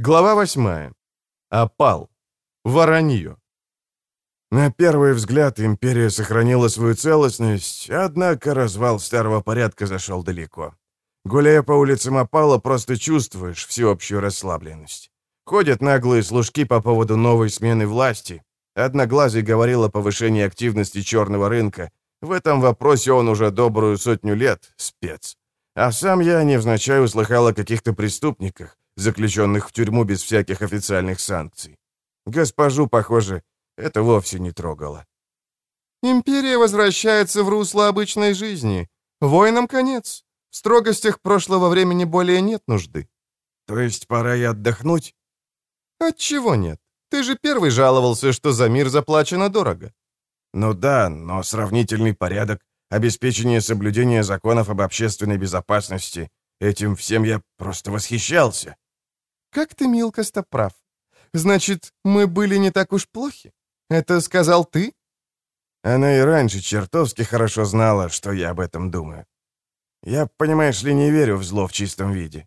Глава восьмая. Опал. Воронье. На первый взгляд империя сохранила свою целостность, однако развал старого порядка зашел далеко. Гуляя по улицам Опала, просто чувствуешь всеобщую расслабленность. Ходят наглые служки по поводу новой смены власти. Одноглазый говорил о повышении активности черного рынка. В этом вопросе он уже добрую сотню лет спец. А сам я невзначай услыхал о каких-то преступниках, заключенных в тюрьму без всяких официальных санкций. Госпожу, похоже, это вовсе не трогало. «Империя возвращается в русло обычной жизни. Воинам конец. В строгостях прошлого времени более нет нужды». «То есть пора и отдохнуть?» «Отчего нет? Ты же первый жаловался, что за мир заплачено дорого». «Ну да, но сравнительный порядок, обеспечение соблюдения законов об общественной безопасности, этим всем я просто восхищался». «Как ты, мил Костоправ. Значит, мы были не так уж плохи? Это сказал ты?» Она и раньше чертовски хорошо знала, что я об этом думаю. Я, понимаешь ли, не верю в зло в чистом виде.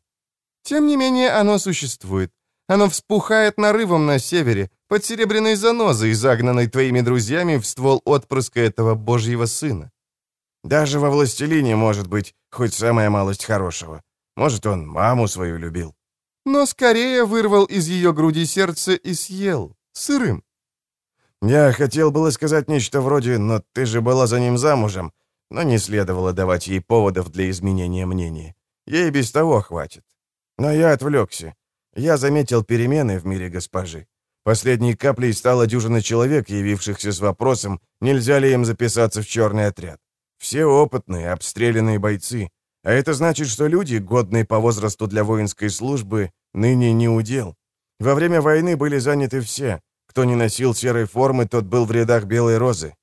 Тем не менее, оно существует. Оно вспухает нарывом на севере, под серебряной занозой, загнанной твоими друзьями в ствол отпрыска этого божьего сына. Даже во «Властелине» может быть хоть самая малость хорошего. Может, он маму свою любил. Но скорее вырвал из ее груди сердце и съел. Сырым. Я хотел было сказать нечто вроде «но ты же была за ним замужем», но не следовало давать ей поводов для изменения мнения. Ей без того хватит. Но я отвлекся. Я заметил перемены в мире госпожи. Последней каплей стала дюжина человек, явившихся с вопросом, нельзя ли им записаться в черный отряд. Все опытные, обстрелянные бойцы. А это значит, что люди, годные по возрасту для воинской службы, ныне не удел. Во время войны были заняты все. Кто не носил серой формы, тот был в рядах Белой Розы.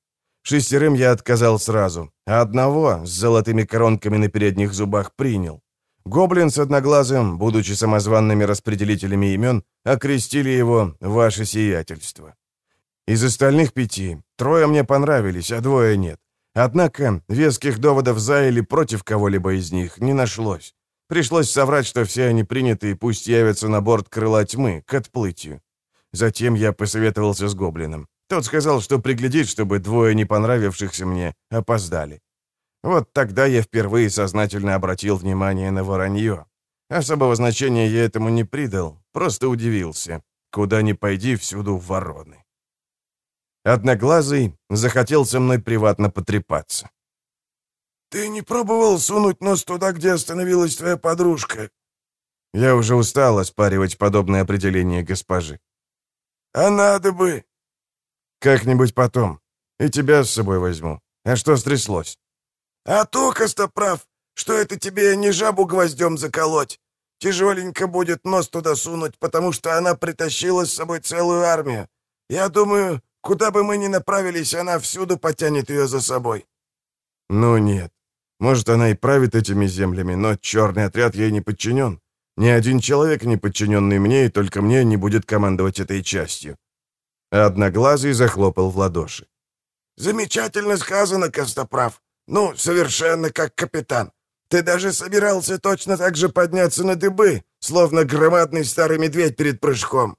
Шестерым я отказал сразу, а одного с золотыми коронками на передних зубах принял. Гоблин с одноглазым, будучи самозванными распределителями имен, окрестили его «Ваше сиятельство». Из остальных пяти трое мне понравились, а двое нет. Однако веских доводов за или против кого-либо из них не нашлось. Пришлось соврать, что все они приняты и пусть явятся на борт крыла тьмы, к отплытию. Затем я посоветовался с гоблином. Тот сказал, что приглядит, чтобы двое не понравившихся мне опоздали. Вот тогда я впервые сознательно обратил внимание на воронье. Особого значения я этому не придал, просто удивился. Куда ни пойди, всюду вороны. Одноглазый захотел со мной приватно потрепаться. «Ты не пробовал сунуть нос туда, где остановилась твоя подружка?» Я уже устал оспаривать подобное определение госпожи. «А надо бы!» «Как-нибудь потом. И тебя с собой возьму. А что стряслось?» «А то, Костоправ, что это тебе не жабу гвоздем заколоть. Тяжеленько будет нос туда сунуть, потому что она притащила с собой целую армию. Я думаю, куда бы мы ни направились, она всюду потянет ее за собой». «Ну нет. Может, она и правит этими землями, но черный отряд ей не подчинен. Ни один человек, не подчиненный мне, и только мне не будет командовать этой частью». Одноглазый захлопал в ладоши. «Замечательно сказано, Костоправ. Ну, совершенно как капитан. Ты даже собирался точно так же подняться на дыбы, словно громадный старый медведь перед прыжком».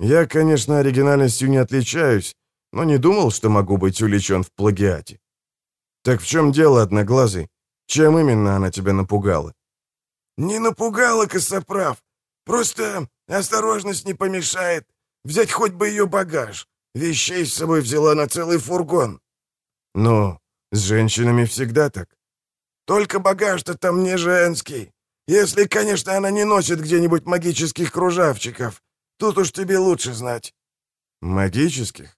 Я, конечно, оригинальностью не отличаюсь, но не думал, что могу быть увлечен в плагиате. Так в чем дело, Одноглазый? Чем именно она тебя напугала? «Не напугала, Косоправ. Просто осторожность не помешает. Взять хоть бы ее багаж. Вещей с собой взяла на целый фургон». «Ну, с женщинами всегда так». «Только багаж-то там не женский. Если, конечно, она не носит где-нибудь магических кружавчиков. Тут уж тебе лучше знать». «Магических?»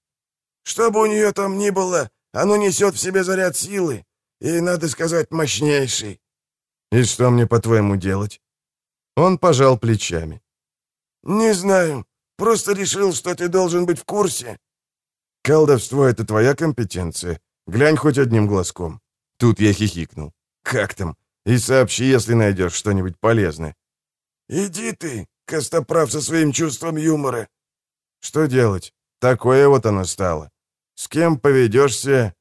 «Что бы у нее там ни было, оно несет в себе заряд силы. И, надо сказать, мощнейший. «И что мне, по-твоему, делать?» Он пожал плечами. «Не знаю. Просто решил, что ты должен быть в курсе». «Колдовство — это твоя компетенция. Глянь хоть одним глазком». Тут я хихикнул. «Как там? И сообщи, если найдешь что-нибудь полезное». «Иди ты, Костоправ, со своим чувством юмора». «Что делать? Такое вот оно стало. С кем поведешься...»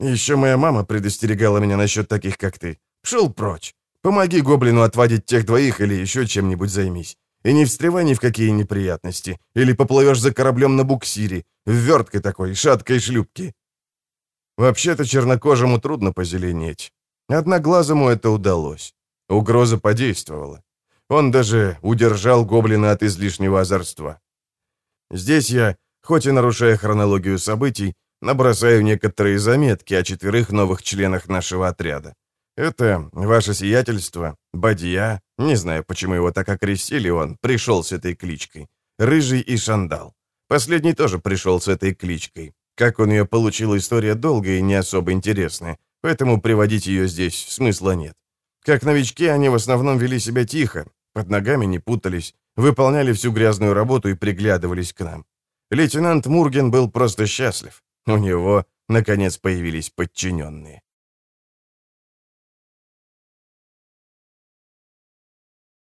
Еще моя мама предостерегала меня насчет таких, как ты. Пшел прочь. Помоги гоблину отводить тех двоих или еще чем-нибудь займись. И не встревай ни в какие неприятности. Или поплывешь за кораблем на буксире, в верткой такой, шаткой шлюпки. Вообще-то чернокожему трудно позеленеть. Одноглазому это удалось. Угроза подействовала. Он даже удержал гоблина от излишнего озорства. Здесь я, хоть и нарушая хронологию событий, набросаю некоторые заметки о четверых новых членах нашего отряда. Это ваше сиятельство, Бадья, не знаю, почему его так окрестили, он пришел с этой кличкой, Рыжий и Шандал. Последний тоже пришел с этой кличкой. Как он ее получил, история долгая и не особо интересная, поэтому приводить ее здесь смысла нет. Как новички, они в основном вели себя тихо, под ногами не путались, выполняли всю грязную работу и приглядывались к нам. Лейтенант Мурген был просто счастлив. У него, наконец, появились подчиненные.